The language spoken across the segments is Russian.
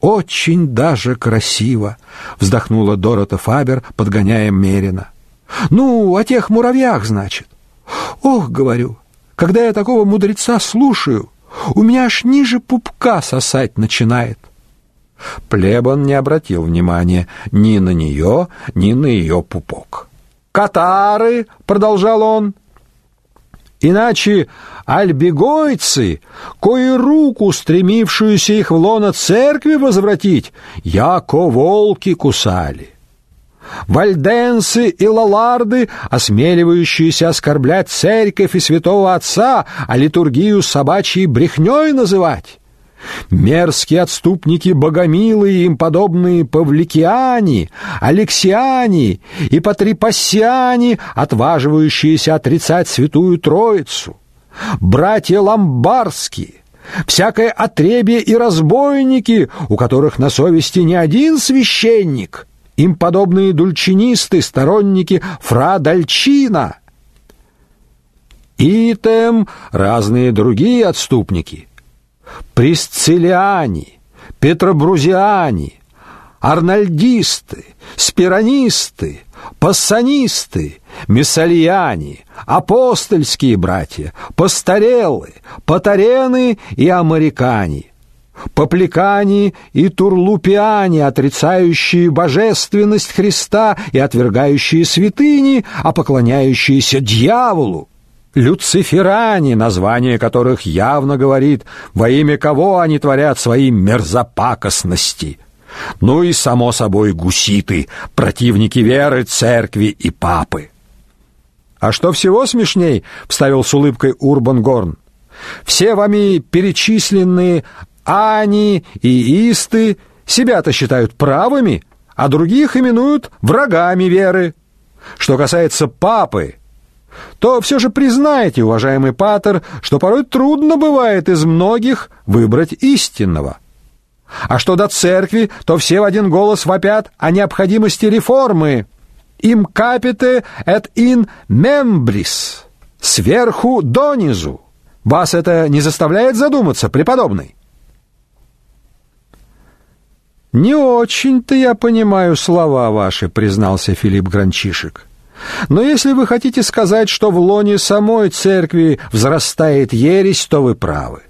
Очень даже красиво, вздохнула Дорота Фабер, подгоняя Мерина. Ну, о тех муравьях, значит. Ох, говорю, когда я такого мудреца слушаю, у меня аж ниже пупка сосать начинает. Плебон не обратил внимания ни на нее, ни на ее пупок. «Катары!» — продолжал он. Иначе альбегойцы, кои руку, стремившуюся их в лоно церкви возвратить, яко волки кусали. Вальденсы и лаларды, осмеливающиеся оскорблять церковь и святого отца, а литургию собачьей брехней называть. Мерзкие отступники богомилы и им подобные павликиане, алексиане и патрипассиане, отваживающиеся отрицать святую Троицу, братья ломбарские, всякое отребье и разбойники, у которых на совести не один священник, им подобные дульчинисты, сторонники фра Дальчина, и тем разные другие отступники — присцилиане, петробрузиане, арнольдисты, спиранисты, пассанисты, мессальяне, апостольские братья, постарелы, патарены и американе, попликане и турлупиане, отрицающие божественность Христа и отвергающие святыни, а поклоняющиеся дьяволу, Люциферане, название которых явно говорит, во имя кого они творят свои мерзопакостности. Ну и, само собой, гуситы, противники веры, церкви и папы. «А что всего смешней?» — вставил с улыбкой Урбан Горн. «Все вами перечисленные Ани и Исты себя-то считают правыми, а других именуют врагами веры. Что касается папы, то все же признаете, уважаемый патер, что порой трудно бывает из многих выбрать истинного. А что до церкви, то все в один голос вопят о необходимости реформы. Им капите et in membris, сверху донизу. Вас это не заставляет задуматься, преподобный? Не очень-то я понимаю слова ваши, признался Филипп Гранчишек. Но если вы хотите сказать, что в лоне самой церкви взрастает ересь, то вы правы.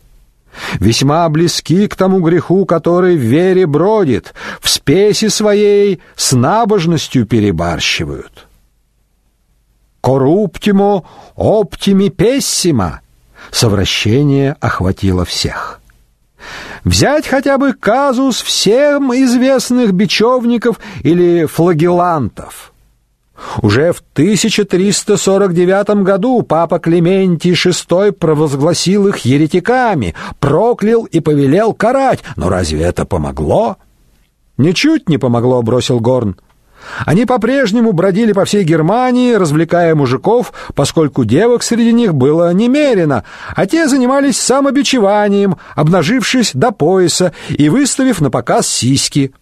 Весьма близки к тому греху, который в вере бродит, в спеси своей с набожностью перебарщивают. Корруптимо оптими пессима совращение охватило всех. Взять хотя бы казус всем известных бечевников или флагелантов – уже в 1349 году папа Клементий VI провозгласил их еретиками, проклял и повелел карать. Но разве это помогло? Ничуть не помогло, бросил Горн. Они по-прежнему бродили по всей Германии, развлекая мужиков, поскольку девок среди них было немерено, а те занимались самобичеванием, обнажившись до пояса и выставив на показ сиськи.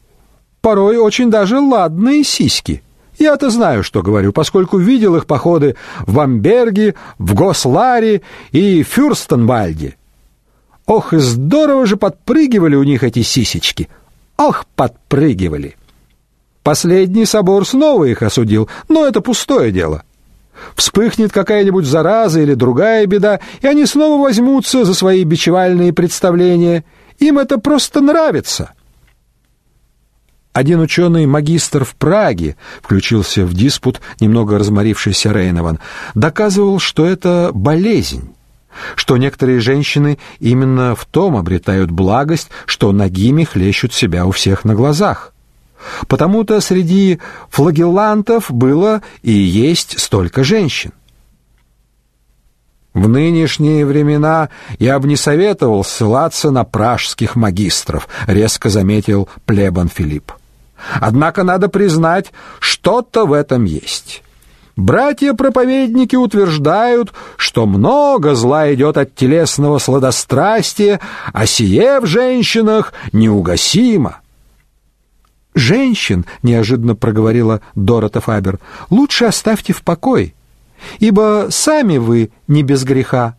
Порой очень даже ладные сиськи. Я-то знаю, что говорю, поскольку видел их походы в Бамберге, в Госларе и Фюрстенвальде. Ох, и здорово же подпрыгивали у них эти сисечки. Ох, подпрыгивали. Последний собор снова их осудил, но это пустое дело. Вспыхнет какая-нибудь зараза или другая беда, и они снова возьмутся за свои бичевальные представления. Им это просто нравится. Один ученый-магистр в Праге включился в диспут немного разморившийся Рейнован, доказывал, что это болезнь, что некоторые женщины именно в том обретают благость, что нагими хлещут себя у всех на глазах. Потому-то среди флагеллантов было и есть столько женщин. В нынешние времена я бы не советовал ссылаться на пражских магистров, резко заметил плебан Филипп. Однако надо признать, что-то в этом есть. Братья-проповедники утверждают, что много зла идет от телесного сладострастия, а сие в женщинах неугасимо. «Женщин», — неожиданно проговорила Дорота Фабер, — «лучше оставьте в покое, ибо сами вы не без греха».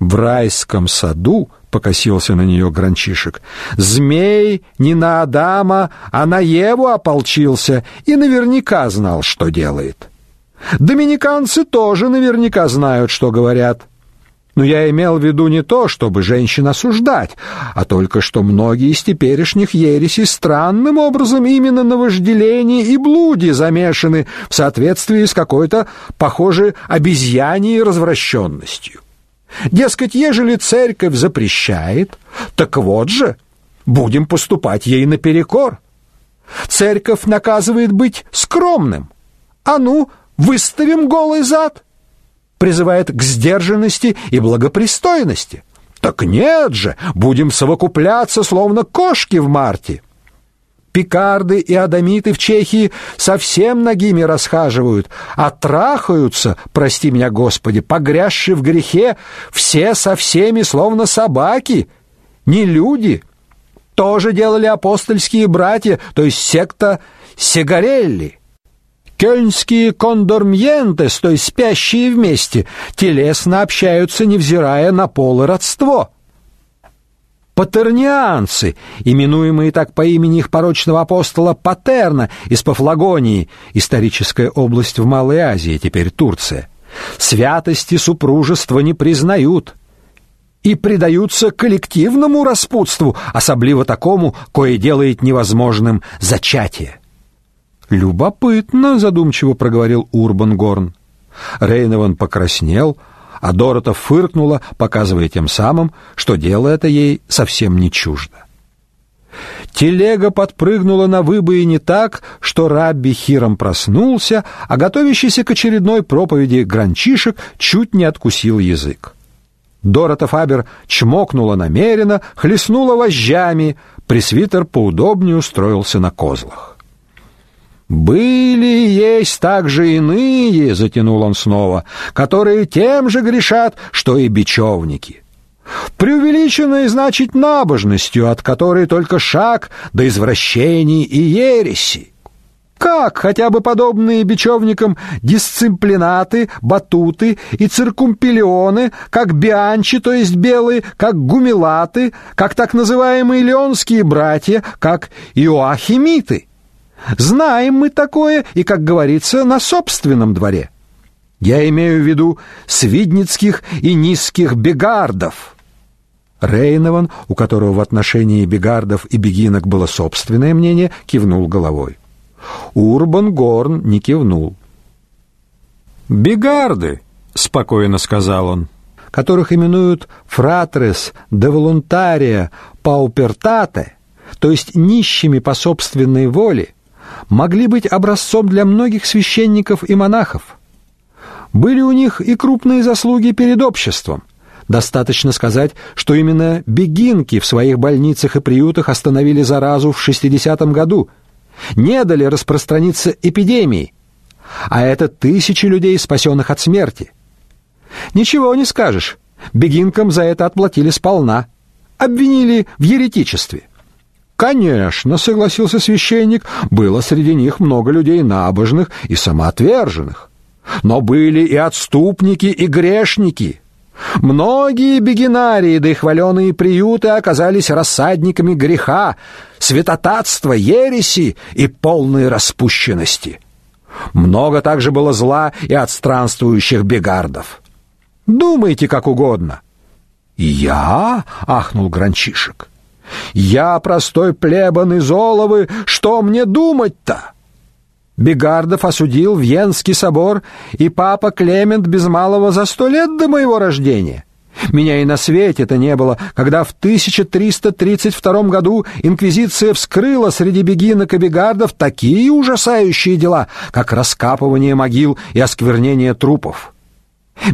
«В райском саду», — покосился на нее Гранчишек. Змей не на Адама, а на Еву ополчился и наверняка знал, что делает. Доминиканцы тоже наверняка знают, что говорят. Но я имел в виду не то, чтобы женщин осуждать, а только что многие из теперешних ересей странным образом именно на вожделении и блуде замешаны в соответствии с какой-то, похоже, обезьяньей развращенностью. Дескать, ежели церковь запрещает, так вот же, будем поступать ей наперекор. Церковь наказывает быть скромным. А ну, выставим голый зад призывает к сдержанности и благопристойности. Так нет же, будем совокупляться, словно кошки в марте. Пикарды и адамиты в Чехии совсем ногими расхаживают, а трахаются, прости меня, Господи, погрязшие в грехе, все со всеми, словно собаки, не люди. Тоже делали апостольские братья, то есть секта Сигарелли. Кёльнские кондормьентес, то есть спящие вместе, телесно общаются, невзирая на пол и родство. Патернианцы, именуемые так по имени их порочного апостола Патерна из Пафлагонии, историческая область в Малой Азии, теперь Турция, святости супружества не признают и предаются коллективному распутству, особливо такому, кое делает невозможным зачатие. Любопытно, задумчиво проговорил Урбан Горн. Рейнован покраснел, а Дорота фыркнула, показывая тем самым, что дело это ей совсем не чуждо. Телега подпрыгнула на выбоине так, что Рабби Хиром проснулся, а готовящийся к очередной проповеди гранчишек чуть не откусил язык. Дорота Фабер чмокнула намеренно, хлестнула вожжами, пресвитер поудобнее устроился на козлах. Были есть также иные, затянул он снова, которые тем же грешат, что и бечевники. Преувеличенной, значит, набожностью, от которой только шаг до извращений и ереси. Как хотя бы подобные бечевникам дисциплинаты, батуты и циркумпелионы, как бианчи, то есть белые, как гумилаты, как так называемые леонские братья, как иоахимиты? Знаем мы такое и, как говорится, на собственном дворе. Я имею в виду свидницких и низких бегардов. Рейнован, у которого в отношении бегардов и бегинок было собственное мнение, кивнул головой. Урбан Горн не кивнул. «Бегарды», — спокойно сказал он, — «которых именуют фратрес де волонтария паупертате, то есть нищими по собственной воле, могли быть образцом для многих священников и монахов. Были у них и крупные заслуги перед обществом. Достаточно сказать, что именно бегинки в своих больницах и приютах остановили заразу в 60-м году, не дали распространиться эпидемии, а это тысячи людей, спасенных от смерти. Ничего не скажешь, бегинкам за это отплатили сполна, обвинили в еретичестве. Конечно, согласился священник, было среди них много людей набожных и самоотверженных. Но были и отступники, и грешники. Многие бегинарии, да и хваленые приюты оказались рассадниками греха, святотатства, ереси и полной распущенности. Много также было зла и от странствующих бегардов. Думайте как угодно. «Я?» — ахнул Гранчишек. Я простой плебан из Оловы, что мне думать-то? Бегардов осудил Венский собор, и папа Клемент без малого за сто лет до моего рождения. Меня и на свете-то не было, когда в 1332 году инквизиция вскрыла среди бегинок и бегардов такие ужасающие дела, как раскапывание могил и осквернение трупов.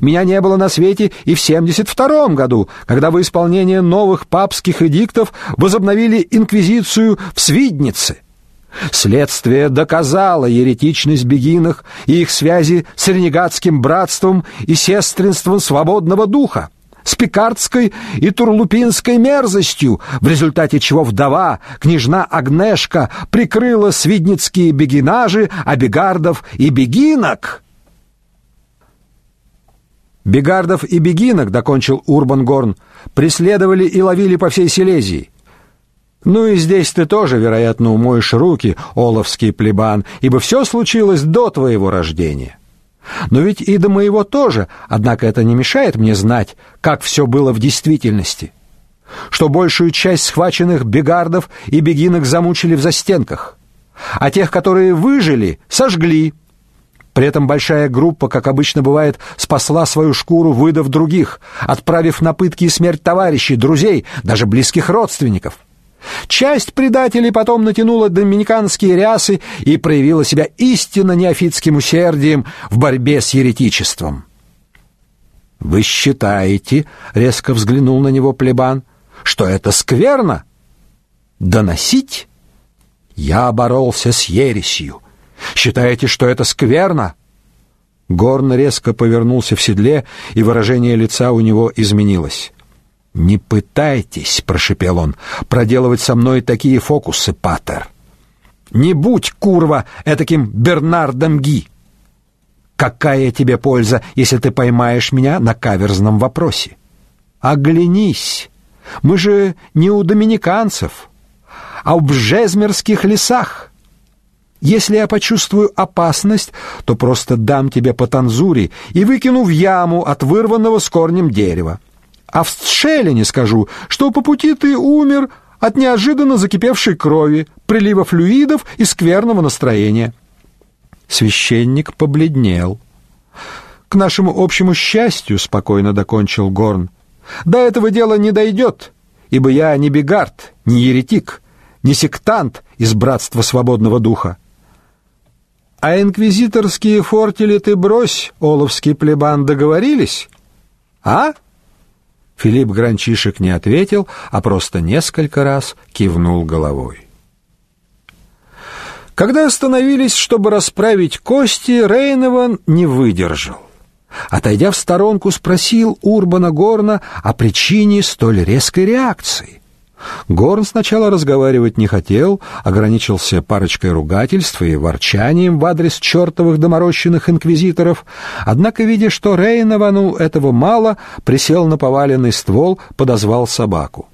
Меня не было на свете и в 72 году, когда в исполнение новых папских эдиктов возобновили инквизицию в Свиднице. Следствие доказало еретичность бегинах и их связи с ренегатским братством и сестринством свободного духа, с пикардской и турлупинской мерзостью, в результате чего вдова, княжна Агнешка, прикрыла свидницкие бегинажи, а бегардов и бегинок — Бегардов и бегинок, докончил Урбан Горн, преследовали и ловили по всей Силезии. Ну и здесь ты тоже, вероятно, умоешь руки, оловский плебан, ибо все случилось до твоего рождения. Но ведь и до моего тоже, однако это не мешает мне знать, как все было в действительности. Что большую часть схваченных бегардов и бегинок замучили в застенках, а тех, которые выжили, сожгли. При этом большая группа, как обычно бывает, спасла свою шкуру, выдав других, отправив на пытки и смерть товарищей, друзей, даже близких родственников. Часть предателей потом натянула доминиканские рясы и проявила себя истинно неофитским усердием в борьбе с еретичеством. «Вы считаете, — резко взглянул на него плебан, — что это скверно? Доносить? Я боролся с ересью. Считаете, что это скверно?» Горн резко повернулся в седле, и выражение лица у него изменилось. «Не пытайтесь», — прошепел он, — «проделывать со мной такие фокусы, Паттер. Не будь, курва, этаким Бернардом Ги. Какая тебе польза, если ты поймаешь меня на каверзном вопросе? Оглянись, мы же не у доминиканцев, а в Бжезмерских лесах». Если я почувствую опасность, то просто дам тебе по танзуре и выкину в яму от вырванного с корнем дерева а в Тшелине скажу, что по пути ты умер от неожиданно закипевшей крови, прилива флюидов и скверного настроения. Священник побледнел. К нашему общему счастью, спокойно докончил Горн. До этого дела не дойдет, ибо я не бегард, не еретик, не сектант из братства свободного духа. А инквизиторские фортели ты брось, оловский плебан, договорились? А? Филипп Гранчишек не ответил, а просто несколько раз кивнул головой. Когда остановились, чтобы расправить кости, Рейнован не выдержал. Отойдя в сторонку, спросил Урбана Горна о причине столь резкой реакции. Горн сначала разговаривать не хотел, ограничился парочкой ругательств и ворчанием в адрес чертовых доморощенных инквизиторов, однако, видя, что Рейновану этого мало, присел на поваленный ствол, подозвал собаку.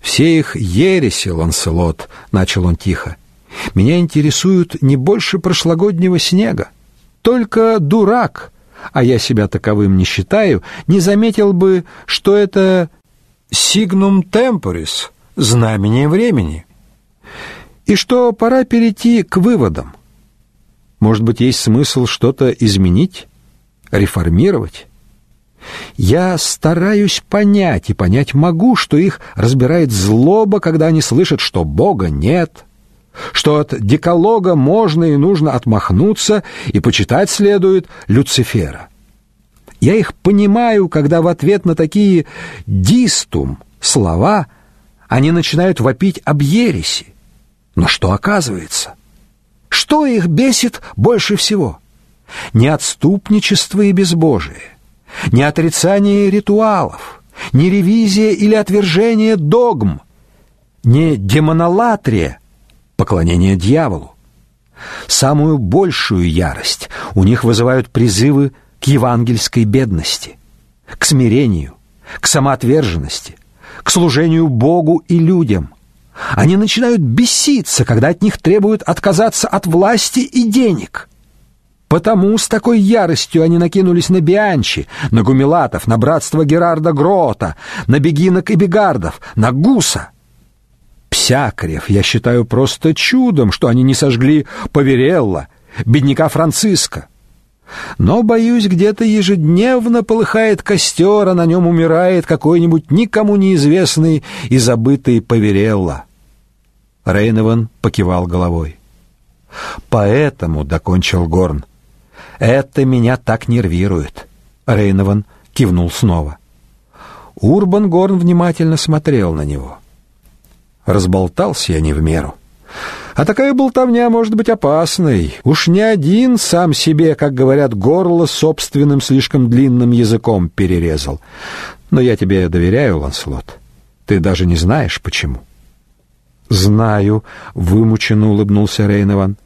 «Все их ереси, Ланселот», — начал он тихо, — «меня интересуют не больше прошлогоднего снега. Только дурак, а я себя таковым не считаю, не заметил бы, что это сигнум темпорис, знамение времени. И что пора перейти к выводам. Может быть, есть смысл что-то изменить, реформировать? Я стараюсь понять, и понять могу, что их разбирает злоба, когда они слышат, что Бога нет, что от декалога можно и нужно отмахнуться, и почитать следует Люцифера. Я их понимаю, когда в ответ на такие «дистум» слова они начинают вопить об ереси. Но что оказывается? Что их бесит больше всего? Не отступничество и безбожие, не отрицание ритуалов, не ревизия или отвержение догм, не демонолатрия, поклонение дьяволу. Самую большую ярость у них вызывают призывы к евангельской бедности, к смирению, к самоотверженности, к служению Богу и людям. Они начинают беситься, когда от них требуют отказаться от власти и денег. Потому с такой яростью они накинулись на Бианчи, на Гумилатов, на братство Герарда Грота, на Бегинок и Бегардов, на Гуса. Псякарев я считаю просто чудом, что они не сожгли Поверелла, бедняка Франциска. Но, боюсь, где-то ежедневно полыхает костер, а на нем умирает какой-нибудь никому неизвестный и забытый Поверелла. Рейнован покивал головой. «Поэтому», — докончил Горн, — «это меня так нервирует». Рейнован кивнул снова. Урбан Горн внимательно смотрел на него. Разболтался я не в меру. А такая болтовня может быть опасной. Уж не один сам себе, как говорят, горло собственным слишком длинным языком перерезал. Но я тебе доверяю, Ланслот. Ты даже не знаешь, почему. Знаю, вымученно улыбнулся Рейнован.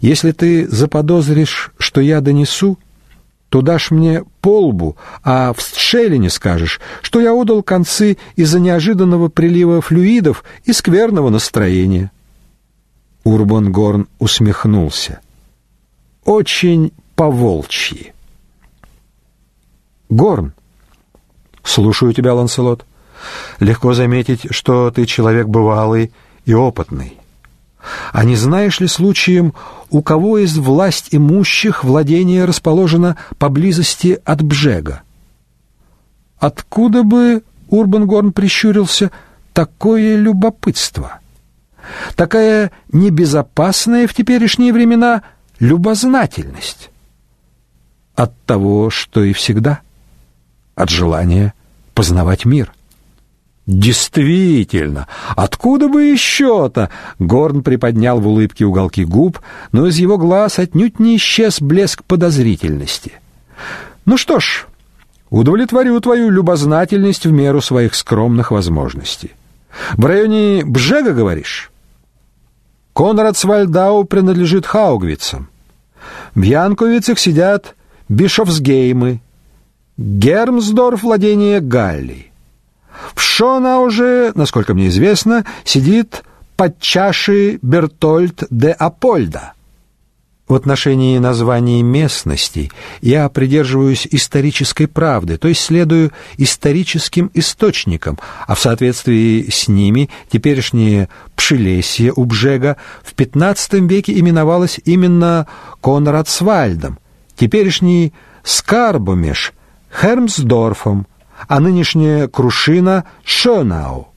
Если ты заподозришь, что я донесу, то дашь мне полбу, а в Стшелине скажешь, что я отдал концы из-за неожиданного прилива флюидов и скверного настроения». Урбан Горн усмехнулся. «Очень по-волчьи». «Горн!» «Слушаю тебя, Ланселот. Легко заметить, что ты человек бывалый и опытный. А не знаешь ли случаем, у кого из власть имущих владение расположено поблизости от Бжега? Откуда бы, Урбангорн прищурился, такое любопытство? Такая небезопасная в теперешние времена любознательность? От того, что и всегда, от желания познавать мир. Действительно, откуда бы еще-то? Горн приподнял в улыбке уголки губ, но из его глаз отнюдь не исчез блеск подозрительности. Ну что ж, удовлетворю твою любознательность в меру своих скромных возможностей. В районе Бжега, говоришь? Конрад Свальдау принадлежит Хаугвицам. В Янковицах сидят Бишофсгеймы. Гермсдорф владение Галлии. В Шона уже, насколько мне известно, сидит под чашей Бертольд де Апольда. В отношении названий местностей я придерживаюсь исторической правды, то есть следую историческим источникам, а в соответствии с ними теперешнее Пшелесье у Бжега в XV веке именовалось именно Конрадсвальдом, теперешний Скарбомеш — Хермсдорфом, а нынешняя Крушина — Шонау.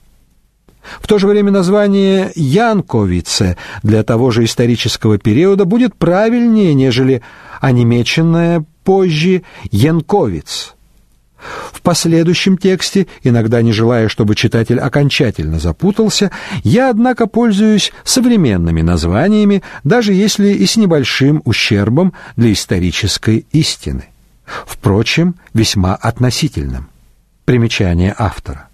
В то же время название Янковице для того же исторического периода будет правильнее, нежели онемеченное позже Янковиц. В последующем тексте, иногда не желая, чтобы читатель окончательно запутался, я, однако, пользуюсь современными названиями, даже если и с небольшим ущербом для исторической истины. Впрочем, весьма относительным. Примечание автора.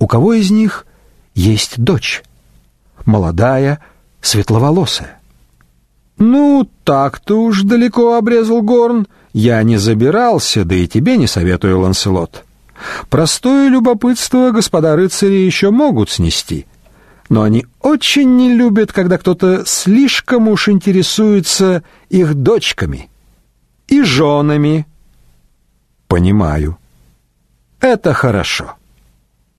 У кого из них есть дочь? Молодая, светловолосая. Ну, так-то уж далеко обрезал Горн. Я не забирался, да и тебе не советую, Ланселот. Простое любопытство господа рыцари еще могут снести, но они очень не любят, когда кто-то слишком уж интересуется их дочками и женами. Понимаю. Это хорошо.